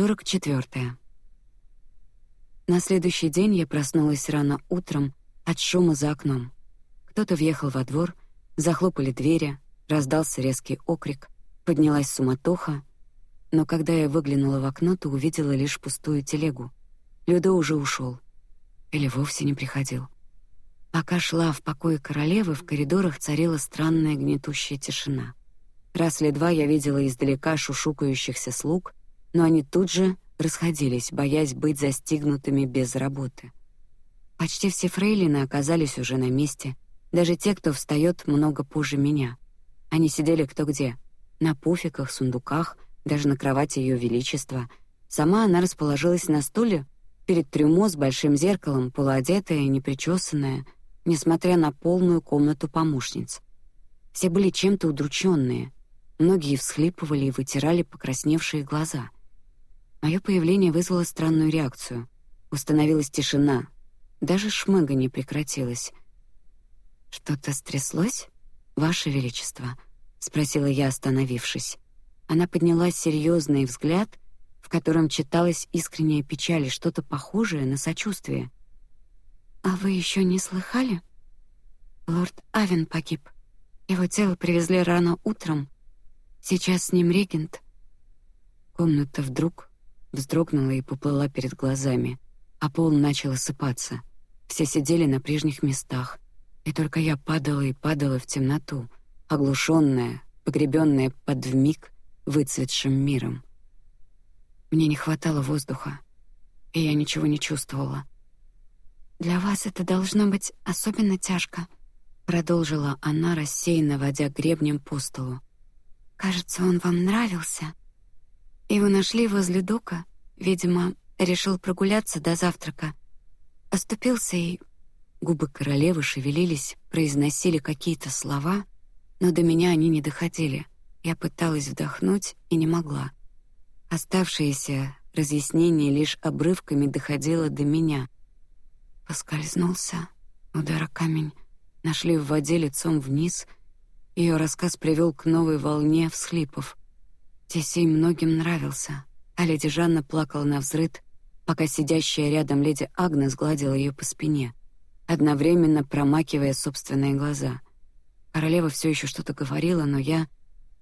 44. На следующий день я проснулась рано утром от шума за окном. Кто-то въехал во двор, захлопали двери, раздался резкий окрик, поднялась суматоха, но когда я выглянула в окно, то увидела лишь пустую телегу. Людо уже ушел, или вовсе не приходил. Пока шла в покое королевы, в коридорах царила странная гнетущая тишина. Раз или два я видела издалека шушукающихся слуг, но они тут же расходились, боясь быть застигнутыми без работы. Почти все фрейлины оказались уже на месте, даже те, кто встает много позже меня. Они сидели кто где, на пуфиках, сундуках, даже на кровати ее величества. Сама она расположилась на стуле перед трюмо с большим зеркалом, полуодетая и непричесанная, несмотря на полную комнату помощниц. Все были чем-то удрученные, многие всхлипывали и вытирали покрасневшие глаза. Мое появление вызвало странную реакцию. Установилась тишина, даже шмыга не прекратилась. Что-то стряслось, ваше величество? спросила я, остановившись. Она подняла серьезный взгляд, в котором читалась искренняя печаль и что-то похожее на сочувствие. А вы еще не слыхали? Лорд Авен погиб. Его тело привезли рано утром. Сейчас с ним регент. Комната вдруг вздрогнула и поплыла перед глазами, а пол начал осыпаться. Все сидели на прежних местах, и только я падала и падала в темноту, оглушенная, погребенная под вмиг выцветшим миром. Мне не хватало воздуха, и я ничего не чувствовала. Для вас это должно быть особенно тяжко, продолжила она рассеянно водя гребнем по столу. Кажется, он вам нравился. Его нашли возле дока. Видимо, решил прогуляться до завтрака. Оступился и губы королевы шевелились, произносили какие-то слова, но до меня они не доходили. Я пыталась вдохнуть и не могла. Оставшееся разъяснение лишь обрывками доходило до меня. Поскользнулся, удар о камень, нашли в воде лицом вниз. Ее рассказ привел к новой волне всхлипов. Тесей многим нравился, а леди Жанна плакала на взрыд, пока сидящая рядом леди Агнес гладила ее по спине, одновременно промакивая собственные глаза. Королева все еще что-то говорила, но я,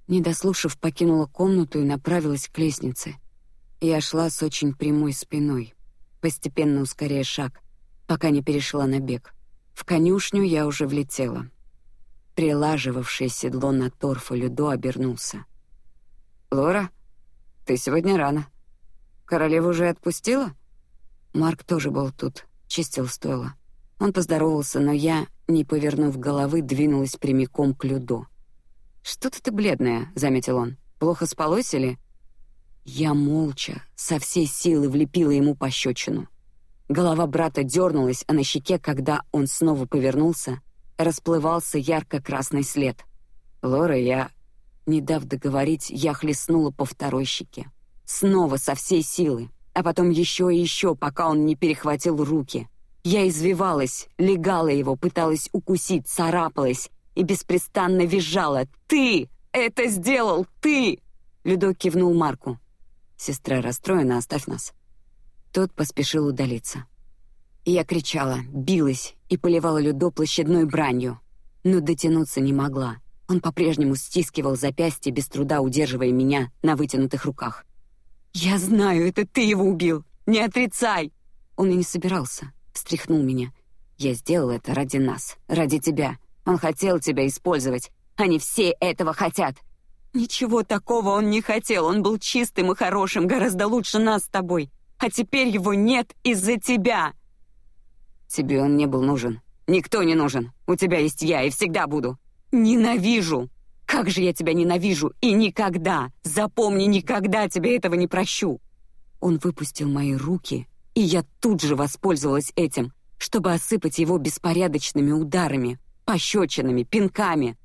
не дослушав, покинула комнату и направилась к лестнице. Я шла с очень прямой спиной, постепенно ускоряя шаг, пока не перешла на бег. В конюшню я уже влетела. Прилаживавший седло на торфу Людо обернулся. Лора, ты сегодня рано. Королеву уже отпустила? Марк тоже был тут, чистил стойло. Он поздоровался, но я, не повернув головы, двинулась прямиком к Людо. Что-то ты бледная, заметил он. Плохо спалось или? Я молча, со всей силы влепила ему пощечину. Голова брата дернулась, а на щеке, когда он снова повернулся, расплывался ярко-красный след. Лора, я не дав договорить, я хлестнула по второй щеке. Снова со всей силы, а потом еще и еще, пока он не перехватил руки. Я извивалась, легала его, пыталась укусить, царапалась и беспрестанно визжала. «Ты! Это сделал! Ты!» Людо кивнул Марку. «Сестра расстроена, оставь нас». Тот поспешил удалиться. Я кричала, билась и поливала Людо площадной бранью, но дотянуться не могла. Он по-прежнему стискивал запястье, без труда удерживая меня на вытянутых руках. Я знаю, это ты его убил. Не отрицай. Он и не собирался. Встряхнул меня. Я сделал это ради нас, ради тебя. Он хотел тебя использовать. Они все этого хотят. Ничего такого он не хотел. Он был чистым и хорошим, гораздо лучше нас с тобой. А теперь его нет из-за тебя. Тебе он не был нужен. Никто не нужен. У тебя есть я и всегда буду. Ненавижу! Как же я тебя ненавижу! И никогда, запомни, никогда тебе этого не прощу!» Он выпустил мои руки, и я тут же воспользовалась этим, чтобы осыпать его беспорядочными ударами, пощечинами, пинками.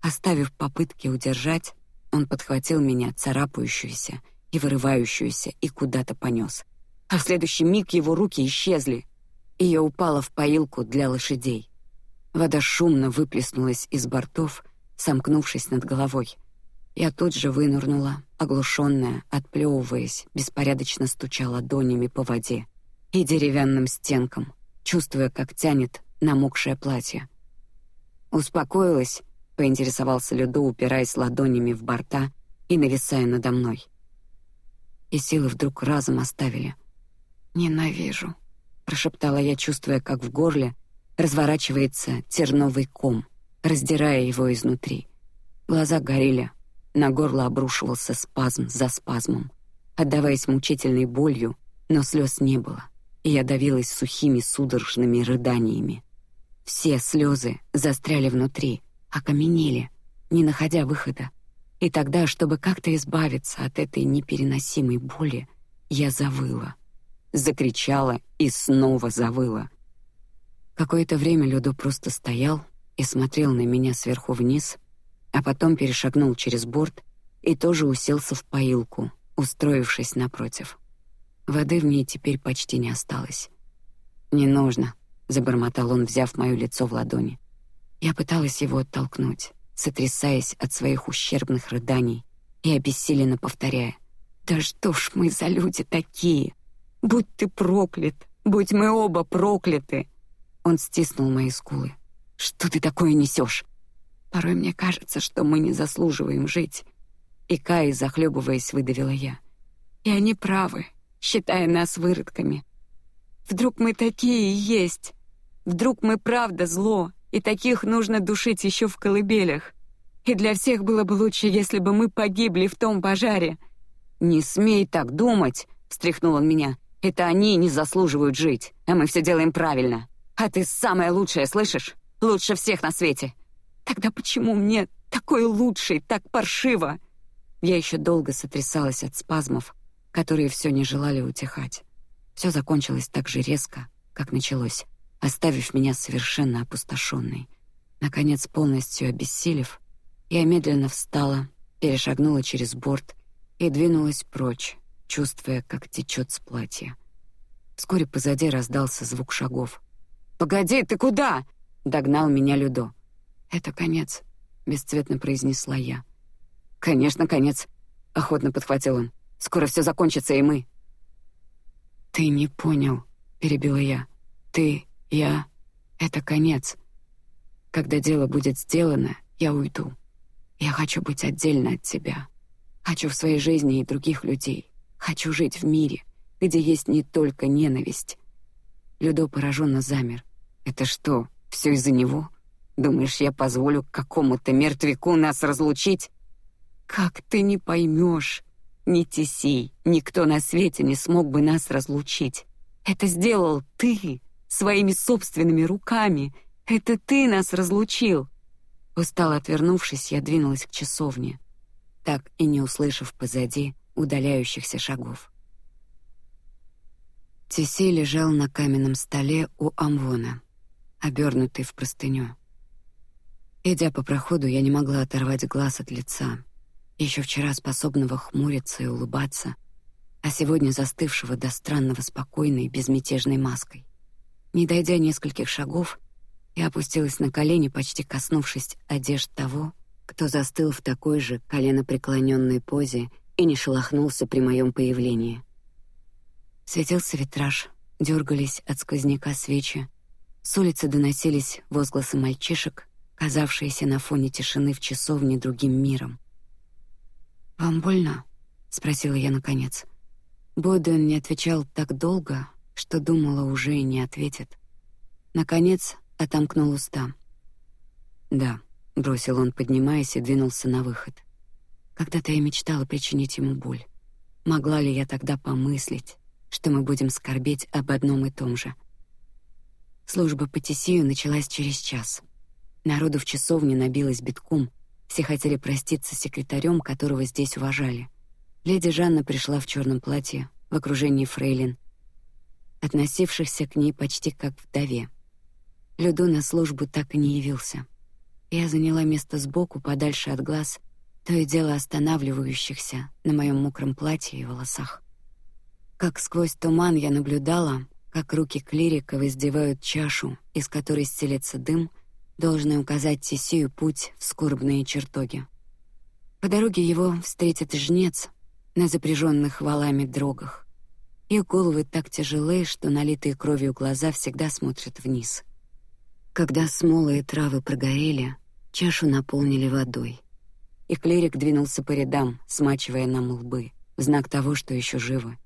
Оставив попытки удержать, он подхватил меня, царапающуюся и вырывающуюся, и куда-то понес. А в следующий миг его руки исчезли, и я упала в поилку для лошадей. Вода шумно выплеснулась из бортов, сомкнувшись над головой. Я тут же вынырнула оглушенная, отплевываясь, беспорядочно стуча ладонями по воде и деревянным стенкам, чувствуя, как тянет намокшее платье. Успокоилась, поинтересовался Людо, упираясь ладонями в борта и нависая надо мной. И силы вдруг разом оставили. Ненавижу, прошептала я, чувствуя, как в горле разворачивается терновый ком, раздирая его изнутри. Глаза горели, на горло обрушивался спазм за спазмом, отдаваясь мучительной болью, но слез не было, и я давилась сухими судорожными рыданиями. Все слезы застряли внутри, окаменели, не находя выхода. И тогда, чтобы как-то избавиться от этой непереносимой боли, я завыла, закричала и снова завыла. Какое-то время Людо просто стоял и смотрел на меня сверху вниз, а потом перешагнул через борт и тоже уселся в поилку, устроившись напротив. Воды в ней теперь почти не осталось. Не нужно, забормотал он, взяв мое лицо в ладони. Я пыталась его оттолкнуть, сотрясаясь от своих ущербных рыданий и обессиленно повторяя: "Да что ж мы за люди такие? Будь ты проклят, будь мы оба прокляты!" Он стиснул мои скулы. "Что ты такое несешь? Порой мне кажется, что мы не заслуживаем жить." И Кай, захлебываясь, выдавила я. И они правы, считая нас выродками. Вдруг мы такие и есть? Вдруг мы правда зло, и таких нужно душить еще в колыбелях. И для всех было бы лучше, если бы мы погибли в том пожаре. Не смей так думать, встряхнул он меня. Это они не заслуживают жить, а мы все делаем правильно. А ты самая лучшая, слышишь? Лучше всех на свете. Тогда почему мне такой лучший, так паршиво? Я еще долго сотрясалась от спазмов, которые все не желали утихать. Все закончилось так же резко, как началось оставив меня совершенно опустошенной. Наконец, полностью обессилев, я медленно встала, перешагнула через борт и двинулась прочь, чувствуя, как течет с платья. Вскоре позади раздался звук шагов. Погоди, ты куда? Догнал меня Людо. Это конец, бесцветно произнесла я. Конечно, конец, охотно подхватил он. Скоро все закончится и мы. Ты не понял, перебила я. Ты я — это конец. Когда дело будет сделано, я уйду. Я хочу быть отдельно от тебя. Хочу в своей жизни и других людей. Хочу жить в мире, где есть не только ненависть. Людо пораженно замер. Это что, все из-за него? Думаешь, я позволю какому-то мертвяку нас разлучить? Как ты не поймешь? Ни Тисей, никто на свете не смог бы нас разлучить. Это сделал ты своими собственными руками. Это ты нас разлучил. Устало отвернувшись, я двинулась к часовне, так и не услышав позади удаляющихся шагов. Тиси лежал на каменном столе у Амвона, обернутый в простыню. Идя по проходу, я не могла оторвать глаз от лица, еще вчера способного хмуриться и улыбаться, а сегодня застывшего до странного спокойной безмятежной маской. Не дойдя нескольких шагов, я опустилась на колени, почти коснувшись одежд того, кто застыл в такой же коленопреклоненной позе и не шелохнулся при моем появлении. Светился витраж, дергались от сквозняка свечи, с улицы доносились возгласы мальчишек, казавшиеся на фоне тишины в часовне другим миром. Вам больно? – спросила я наконец. Боден не отвечал так долго, что думала уже и не ответит. Наконец отомкнул уста. Да, бросил он, поднимаясь и двинулся на выход. Когда-то я мечтала причинить ему боль. Могла ли я тогда помыслить, что мы будем скорбеть об одном и том же? Служба по Тесию началась через час. Народу в часовне набилось битком. Все хотели проститься с секретарем, которого здесь уважали. Леди Жанна пришла в черном платье в окружении фрейлин относившихся к ней почти как вдове. Люду на службу так и не явился. Я заняла место сбоку, подальше от глаз, то и дело останавливающихся на моем мокром платье и волосах. Как сквозь туман я наблюдала, как руки клирика воздевают чашу, из которой стелется дым, должны указать Тисию путь в скорбные чертоги. По дороге его встретит жнец на запряженных валами дрогах. Их головы так тяжелые, что налитые кровью глаза всегда смотрят вниз. Когда смолы и травы прогорели, чашу наполнили водой, и клирик двинулся по рядам, смачивая нам лбы, в знак того, что еще живы.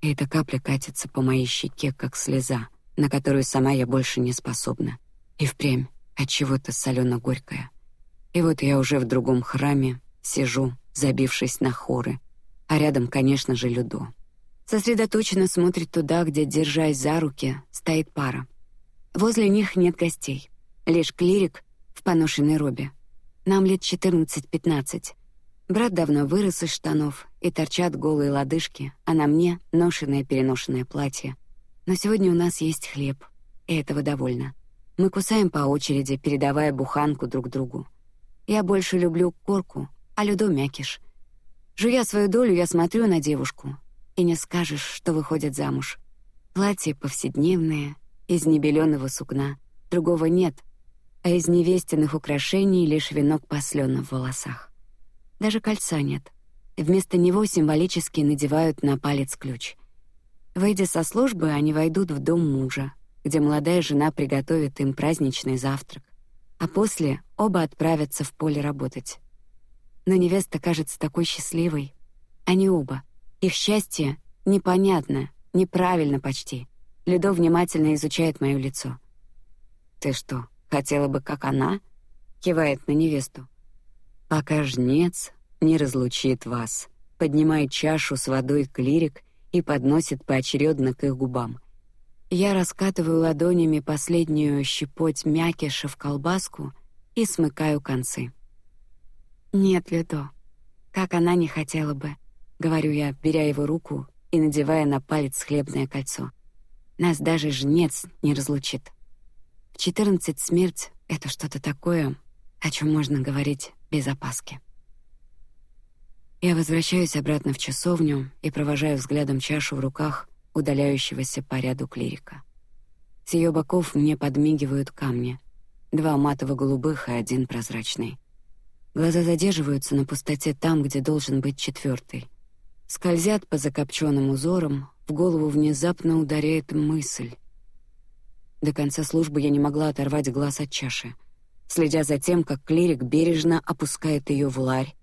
И эта капля катится по моей щеке, как слеза, на которую сама я больше не способна. И впрямь от чего-то солено-горькая. И вот я уже в другом храме сижу, забившись на хоры, а рядом, конечно же, Людо. Сосредоточенно смотрит туда, где, держась за руки, стоит пара. Возле них нет гостей, лишь клирик в поношенной робе. Нам лет 14-15. Брат давно вырос из штанов, и торчат голые лодыжки, а на мне ношеное переношенное платье. Но сегодня у нас есть хлеб, и этого довольно. Мы кусаем по очереди, передавая буханку друг другу. Я больше люблю корку, а Людо мякиш. Жуя свою долю, я смотрю на девушку, и не скажешь, что выходит замуж. Платье повседневное, из небеленого сукна, другого нет, а из невестиных украшений лишь венок послённый в волосах. Даже кольца нет. Вместо него символически надевают на палец ключ. Выйдя со службы, они войдут в дом мужа, где молодая жена приготовит им праздничный завтрак, а после оба отправятся в поле работать. Но невеста кажется такой счастливой. Они оба. Их счастье непонятно, неправильно почти. Людо внимательно изучает мое лицо. Ты что, хотела бы, как она? Кивает на невесту. Пока жнец не разлучит вас, поднимает чашу с водой клирик и подносит поочередно к их губам. Я раскатываю ладонями последнюю щепоть мякиша в колбаску и смыкаю концы. Нет, Людо, как она не хотела бы, говорю я, беря его руку и надевая на палец хлебное кольцо. Нас даже жнец не разлучит. В четырнадцать смерть — это что-то такое, о чем можно говорить без опаски. Я возвращаюсь обратно в часовню и провожаю взглядом чашу в руках удаляющегося по ряду клирика. С ее боков мне подмигивают камни, два матово-голубых и один прозрачный. Глаза задерживаются на пустоте там, где должен быть четвертый. Скользят по закопченным узорам, в голову внезапно ударяет мысль. До конца службы я не могла оторвать глаз от чаши, следя за тем, как клирик бережно опускает ее в ларь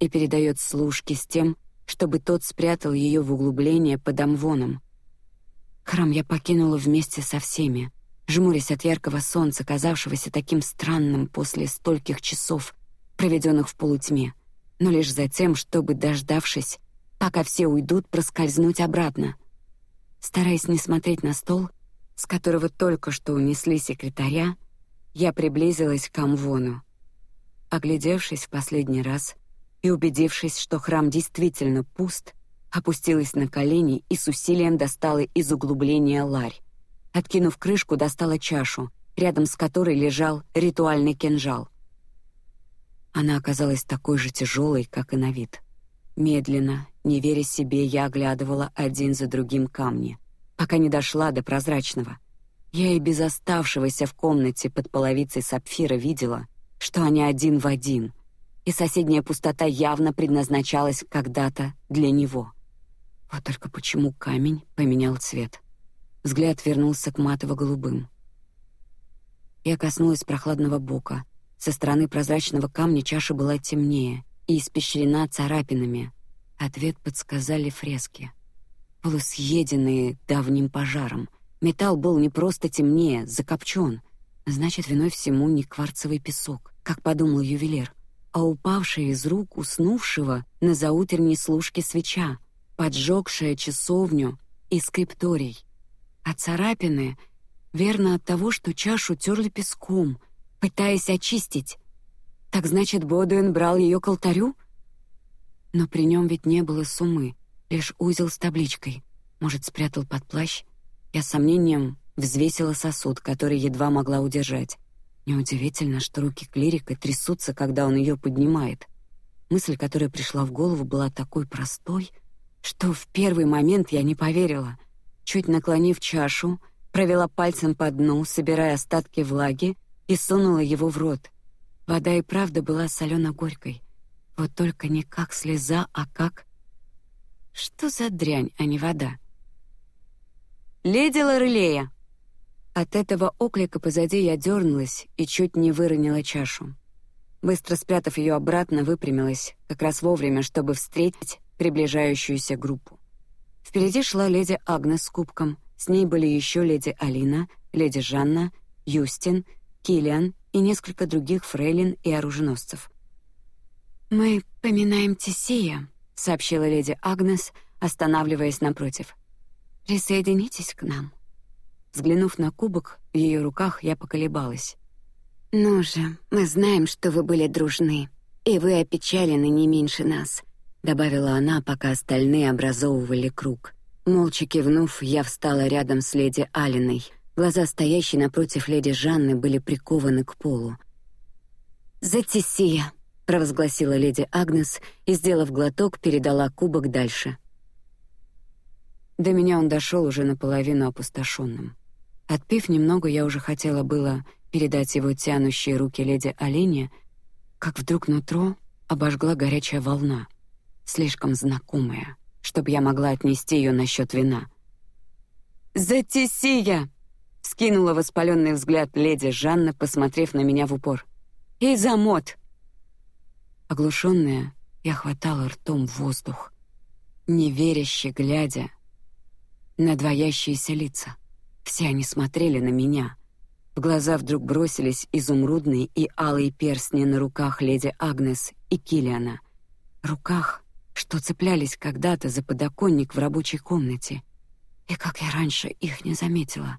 и передает служке с тем, чтобы тот спрятал ее в углубление под амвоном. Храм я покинула вместе со всеми, жмурясь от яркого солнца, казавшегося таким странным после стольких часов проведенных в полутьме, но лишь за тем, чтобы, дождавшись, пока все уйдут, проскользнуть обратно. Стараясь не смотреть на стол, с которого только что унесли секретаря, я приблизилась к Амвону. Оглядевшись в последний раз и убедившись, что храм действительно пуст, опустилась на колени и с усилием достала из углубления ларь. Откинув крышку, достала чашу, рядом с которой лежал ритуальный кинжал — она оказалась такой же тяжелой, как и на вид. Медленно, не веря себе, я оглядывала один за другим камни, пока не дошла до прозрачного. Я и без оставшегося в комнате под половицей сапфира видела, что они один в один, и соседняя пустота явно предназначалась когда-то для него. Вот только почему камень поменял цвет? Взгляд вернулся к матово-голубым. Я коснулась прохладного бока, со стороны прозрачного камня чаша была темнее и испещрена царапинами. Ответ подсказали фрески, полусъеденные давним пожаром. Металл был не просто темнее, закопчен. Значит, виной всему не кварцевый песок, как подумал ювелир, а упавшая из рук уснувшего на заутренней служке свеча, поджегшая часовню и скрипторий. А царапины верно от того, что чашу терли песком — пытаясь очистить. Так значит, Бодуэн брал ее к алтарю? Но при нем ведь не было суммы, лишь узел с табличкой. Может, спрятал под плащ? Я сомнением взвесила сосуд, который едва могла удержать. Неудивительно, что руки клирика трясутся, когда он ее поднимает. Мысль, которая пришла в голову, была такой простой, что в первый момент я не поверила. Чуть наклонив чашу, провела пальцем по дну, собирая остатки влаги, и сунула его в рот. Вода и правда была солено-горькой. Вот только не как слеза, а как... Что за дрянь, а не вода? «Леди Лорелея!» От этого оклика позади я дернулась и чуть не выронила чашу. Быстро спрятав ее обратно, выпрямилась, как раз вовремя, чтобы встретить приближающуюся группу. Впереди шла леди Агнес с кубком, с ней были еще леди Алина, леди Жанна, Юстин, Килиан и несколько других фрейлин и оруженосцев. Мы поминаем Тисия, сообщила леди Агнес, останавливаясь напротив. Присоединитесь к нам. Взглянув на кубок в ее руках, я поколебалась. Ну же, мы знаем, что вы были дружны, и вы опечалены не меньше нас, добавила она, пока остальные образовывали круг. Молча кивнув, я встала рядом с леди Алиной. Глаза стоящей напротив леди Жанны были прикованы к полу. «Затисия!» — провозгласила леди Агнес и, сделав глоток, передала кубок дальше. До меня он дошел уже наполовину опустошенным. Отпив немного, я уже хотела было передать его тянущие руки леди Олене, как вдруг нутро обожгла горячая волна, слишком знакомая, чтобы я могла отнести ее на счет вина. «Затесия!» — скинула воспаленный взгляд леди Жанна, посмотрев на меня в упор. «И за мод!» Оглушенная, я хватала ртом воздух, неверяще глядя на двоящиеся лица. Все они смотрели на меня. В глаза вдруг бросились изумрудные и алые перстни на руках леди Агнес и Килиана, руках, что цеплялись когда-то за подоконник в рабочей комнате. И как я раньше их не заметила.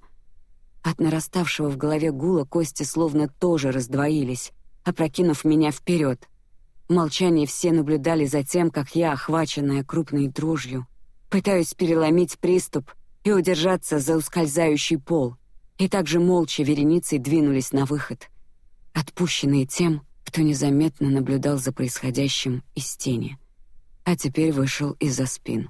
От нараставшего в голове гула кости словно тоже раздвоились, опрокинув меня вперед. В молчании все наблюдали за тем, как я, охваченная крупной дрожью, пытаюсь переломить приступ и удержаться за ускользающий пол, и также молча вереницей двинулись на выход, отпущенные тем, кто незаметно наблюдал за происходящим из тени, а теперь вышел из-за спин.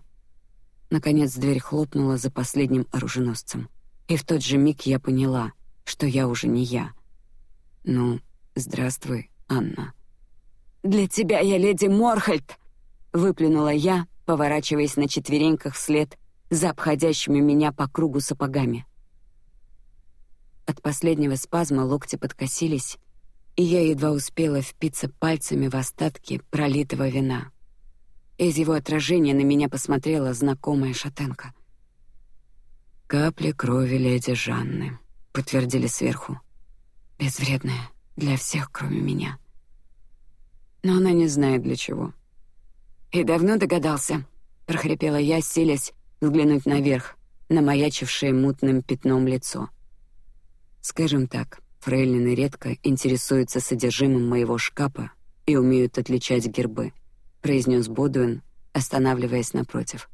Наконец дверь хлопнула за последним оруженосцем, и в тот же миг я поняла, что я уже не я. Ну, здравствуй, Анна. Для тебя я леди Морхальд, выплюнула я, поворачиваясь на четвереньках вслед за обходящими меня по кругу сапогами. От последнего спазма локти подкосились, и я едва успела впиться пальцами в остатки пролитого вина. Из его отражения на меня посмотрела знакомая шатенка. Капли крови леди Жанны, подтвердили сверху. Безвредная для всех, кроме меня. Но она не знает для чего. И давно догадался, прохрипела я, силясь взглянуть наверх, на маячившее мутным пятном лицо. Скажем так, фрейлины редко интересуются содержимым моего шкафа и умеют отличать гербы, произнес Бодуин, останавливаясь напротив.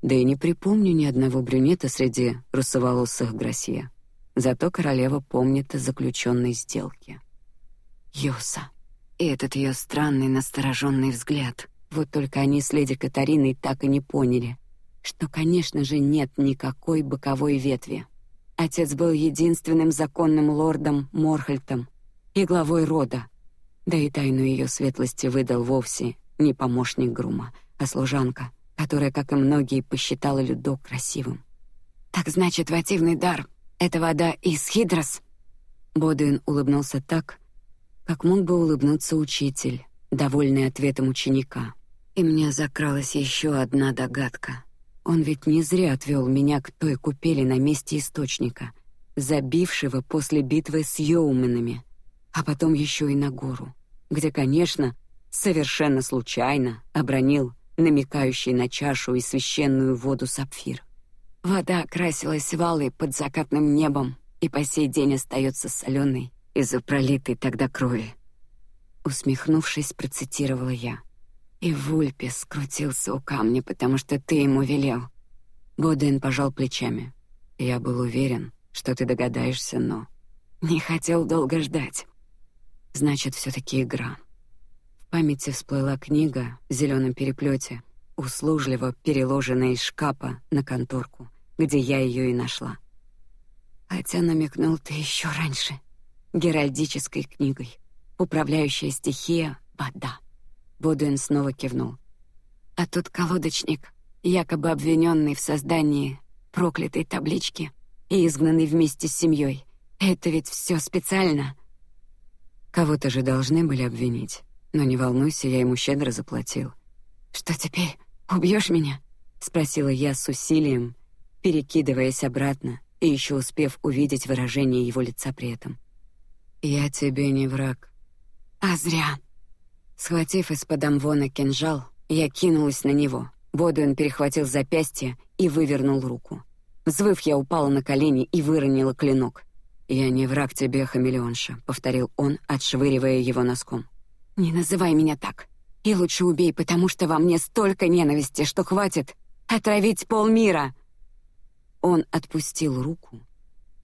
Да и не припомню ни одного брюнета среди русоволосых Грасье. Зато королева помнит о заключенной сделке. Юса. И этот ее странный настороженный взгляд. Вот только они с леди Катариной так и не поняли, что, конечно же, нет никакой боковой ветви. Отец был единственным законным лордом Морхальтом и главой рода. Да и тайну ее светлости выдал вовсе не помощник Грума, а служанка, которая, как и многие, посчитала Людо красивым. Так значит, вативный дар — это вода из Хидрос. Бодуин улыбнулся так, как мог бы улыбнуться учитель, довольный ответом ученика. И мне закралась еще одна догадка. Он ведь не зря отвел меня к той купели на месте источника, забившего после битвы с Йоуменами, а потом еще и на гору, где, конечно, совершенно случайно обронил намекающий на чашу и священную воду сапфир. Вода окрасилась валой под закатным небом и по сей день остается соленой из-за пролитой тогда крови. Усмехнувшись, процитировала я. И Вульпе скрутился у камня, потому что ты ему велел. Боден пожал плечами. Я был уверен, что ты догадаешься, но не хотел долго ждать. Значит, все-таки игра. В памяти всплыла книга в зеленом переплете, услужливо переложенная из шкафа на конторку, где я ее и нашла. Хотя намекнул ты еще раньше. Геральдической книгой, управляющая стихия вода. Бодуин снова кивнул. А тут колодочник, якобы обвиненный в создании проклятой таблички и изгнанный вместе с семьей. Это ведь все специально. Кого-то же должны были обвинить. Но не волнуйся, я ему щедро заплатил. Что теперь? Убьешь меня? спросила я с усилием, перекидываясь обратно и еще успев увидеть выражение его лица при этом. Я тебе не враг. А зря. Схватив из-под амвона кинжал, я кинулась на него. Бодуин перехватил запястье и вывернул руку. Взвыв, я упала на колени и выронила клинок. Я не враг тебе, хамелеонша, повторил он, отшвыривая его носком. Не называй меня так. И лучше убей, потому что во мне столько ненависти, что хватит отравить полмира. Он отпустил руку,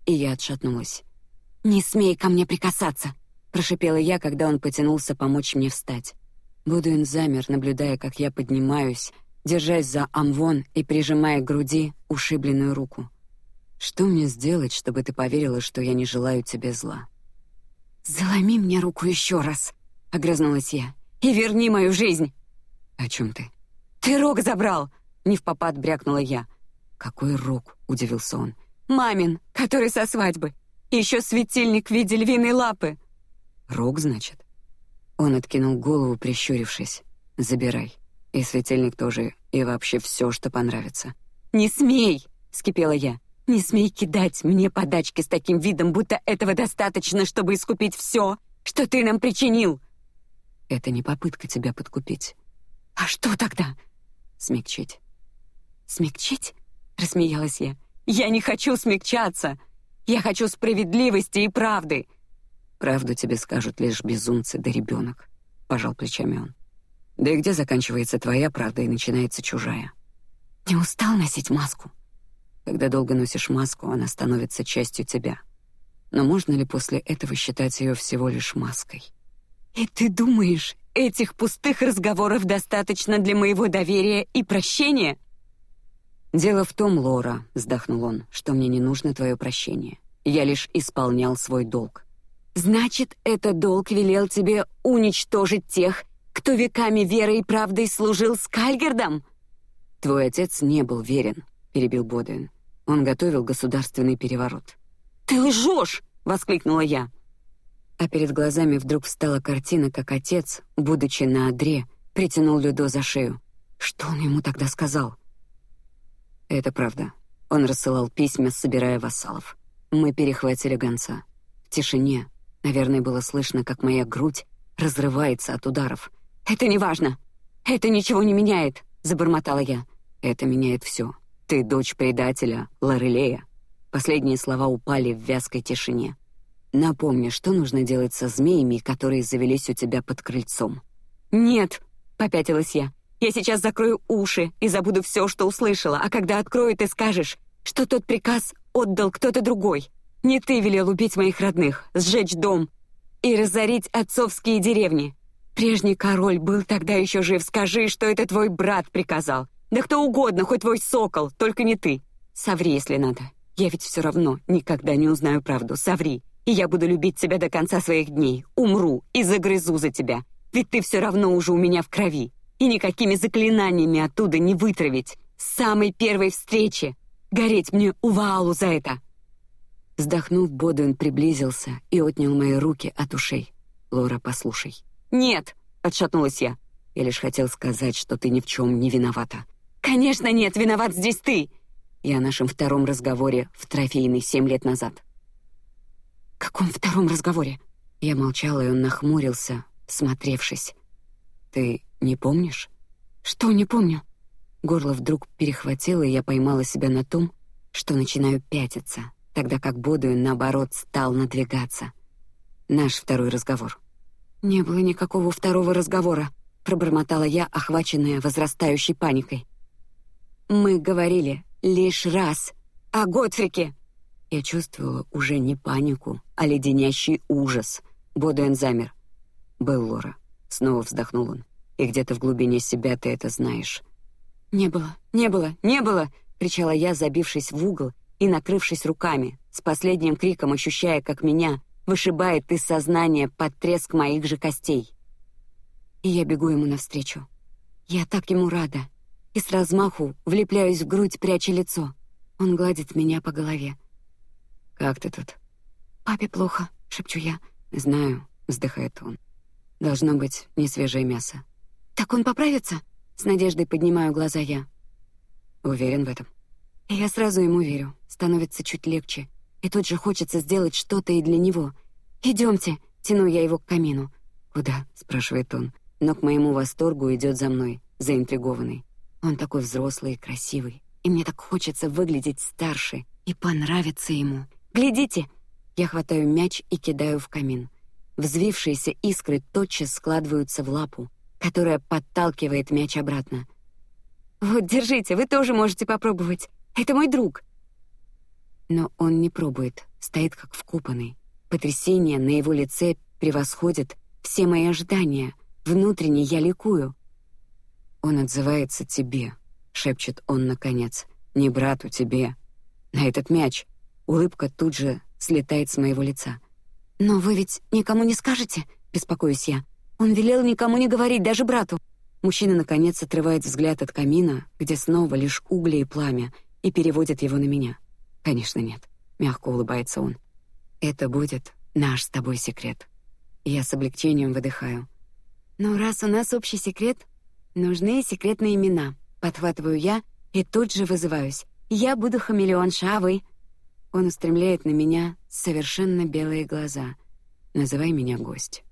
и я отшатнулась. Не смей ко мне прикасаться, прошипела я, когда он потянулся помочь мне встать. Будуин замер, наблюдая, как я поднимаюсь, держась за амвон и прижимая к груди ушибленную руку. Что мне сделать, чтобы ты поверила, что я не желаю тебе зла? Заломи мне руку еще раз, огрызнулась я, и верни мою жизнь. О чем ты? Ты рог забрал, не в попад брякнула я. Какой рог? удивился он. Мамин, который со свадьбы. Еще светильник в виде львиной лапы. Рог, значит? Он откинул голову, прищурившись. Забирай. И светильник тоже, и вообще все, что понравится. Не смей, скипела я. Не смей кидать мне подачки с таким видом, будто этого достаточно, чтобы искупить все, что ты нам причинил. Это не попытка тебя подкупить. А что тогда? Смягчить. Смягчить? Рассмеялась я. Я не хочу смягчаться. Я хочу справедливости и правды. Правду тебе скажут лишь безумцы да ребенок. Пожал плечами он. Да и где заканчивается твоя правда и начинается чужая? Не устал носить маску? Когда долго носишь маску, она становится частью тебя. Но можно ли после этого считать ее всего лишь маской? И ты думаешь, этих пустых разговоров достаточно для моего доверия и прощения? Дело в том, Лора, вздохнул он, что мне не нужно твое прощение. Я лишь исполнял свой долг. Значит, этот долг велел тебе уничтожить тех, кто веками верой и правдой служил Скальгердом. Твой отец не был верен, перебил Боден. Он готовил государственный переворот. Ты лжешь! воскликнула я. А перед глазами вдруг встала картина, как отец, будучи на одре, притянул Людо за шею. Что он ему тогда сказал? Это правда. Он рассылал письма, собирая вассалов. Мы перехватили гонца. В тишине, наверное, было слышно, как моя грудь разрывается от ударов. Это не важно. Это ничего не меняет, забормотала я. Это меняет все. Ты дочь предателя, Лорелея. Последние слова упали в вязкой тишине. Напомни, что нужно делать со змеями, которые завелись у тебя под крыльцом. Нет, попятилась я. Я сейчас закрою уши и забуду все, что услышала, а когда открою, ты скажешь, что тот приказ отдал кто-то другой. Не ты велел убить моих родных, сжечь дом и разорить отцовские деревни. Прежний король был тогда еще жив. Скажи, что это твой брат приказал. Да кто угодно, хоть твой сокол, только не ты. Соври, если надо. Я ведь все равно никогда не узнаю правду. Соври, и я буду любить тебя до конца своих дней. Умру и загрызу за тебя. Ведь ты все равно уже у меня в крови. И никакими заклинаниями оттуда не вытравить. С самой первой встречи. Гореть мне у за это. Вздохнув, Бодуин приблизился и отнял мои руки от ушей. Лора, послушай. Нет, отшатнулась я. Я лишь хотел сказать, что ты ни в чем не виновата. Конечно нет, виноват здесь ты. И о нашем втором разговоре в трофейной семь лет назад. Каком втором разговоре? Я молчала, и он нахмурился, смотревшись. Ты не помнишь? Что не помню? Горло вдруг перехватило, и я поймала себя на том, что начинаю пятиться, тогда как Бодуин наоборот стал надвигаться. Наш второй разговор. Не было никакого второго разговора, пробормотала я, охваченная возрастающей паникой. Мы говорили лишь раз о Готфрике. Я чувствовала уже не панику, а леденящий ужас. Бодуэн замер. Был Лора. Снова вздохнул он. И где-то в глубине себя ты это знаешь. Не было, не было, не было, кричала я, забившись в угол и накрывшись руками, с последним криком ощущая, как меня вышибает из сознания под треск моих же костей. и я бегу ему навстречу. Я так ему рада. И с размаху влепляюсь в грудь, пряча лицо. Он гладит меня по голове. «Как ты тут?» «Папе плохо», — шепчу я. «Знаю», — вздыхает он. «Должно быть не свежее мясо». «Так он поправится?» С надеждой поднимаю глаза я. Уверен в этом. Я сразу ему верю. Становится чуть легче. И тут же хочется сделать что-то и для него. Идемте, тяну я его к камину. Куда? спрашивает он, но к моему восторгу идет за мной, заинтригованный. Он такой взрослый и красивый, и мне так хочется выглядеть старше и понравиться ему. Глядите! Я хватаю мяч и кидаю в камин. Взвившиеся искры тотчас складываются в лапу, которая подталкивает мяч обратно. Вот, держите, вы тоже можете попробовать. Это мой друг. Но он не пробует, стоит как вкопанный. Потрясение на его лице превосходит все мои ожидания. Внутренне я ликую. Он отзывается тебе, шепчет он наконец, не брату тебе. На этот мяч улыбка тут же слетает с моего лица. Но вы ведь никому не скажете, беспокоюсь я. Он велел никому не говорить, даже брату. Мужчина наконец отрывает взгляд от камина, где снова лишь угли и пламя, и переводит его на меня. Конечно, нет. Мягко улыбается он. Это будет наш с тобой секрет. Я с облегчением выдыхаю. Но раз у нас общий секрет, нужны секретные имена. Подхватываю я и тут же вызываюсь. Я буду хамелеон Шавы. Он устремляет на меня совершенно белые глаза. Называй меня гость.